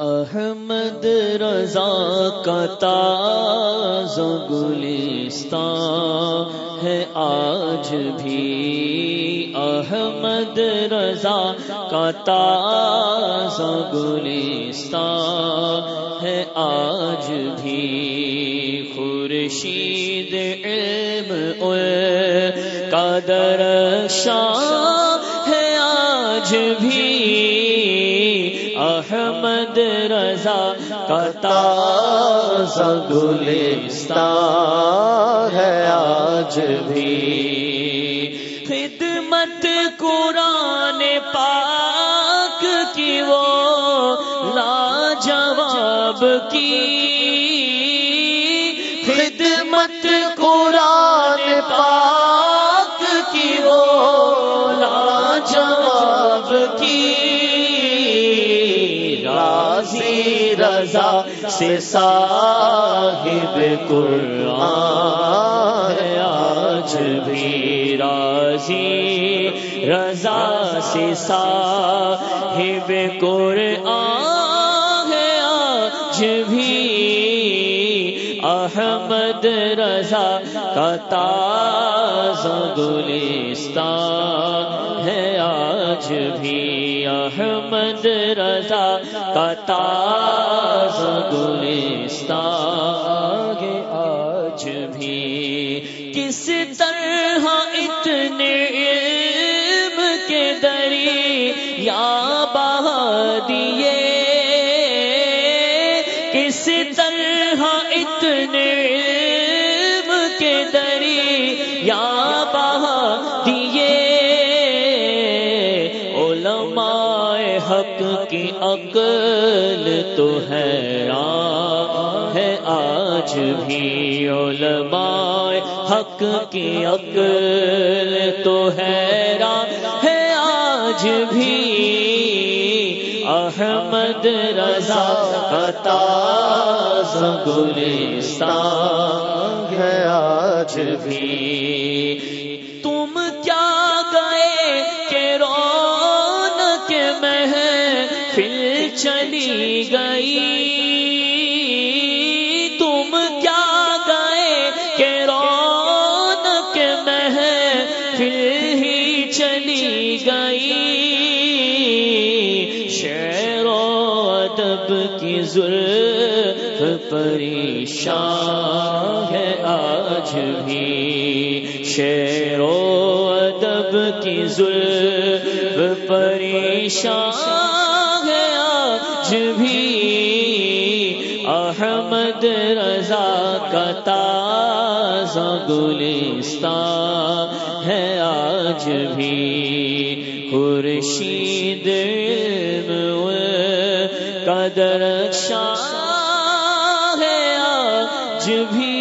احمد رضا کا تاز گلستان ہے آج بھی۔ احمد رضا کا تاز گلستان ہے آج بھی۔ خورشید علم کا درشان ہے آج بھی۔ احمد رضا کتا گلستان ہے آج بھی۔ خدمت قرآن پاک کی وہ لاجواب کی۔ خدمت قرآن راضی رضا سے صاحب قرآن آج بھی راضی۔ رضا سے صاحب قرآن آج بھی۔ احمد رضا کا تاز گلستان ہے، آج بھی۔ احمد رضا کا تاز گلستان ہے آج بھی۔ کس طرح اتنے علم کے دری یا بہا دیے کس طرح اتنے علم کے دری حق کی عقل تو حیران ہے آج بھی علماء حق کی عقل تو حیران ہے آج بھی۔ احمد رضا کا گلستان ہے آج بھی۔ تم پھر چلی گئی۔ تم کیا گئے کہ رون کے ہی چلی گئی۔ شعر و ادب کی ظلم پریشان ہے آج بھی۔ شعر و ادب کی ظلم پریشان ہے آج بھی احمد رضا کا تازہ گلستان ہے آج بھی۔ خورشید قدر شاہ ہے آج بھی۔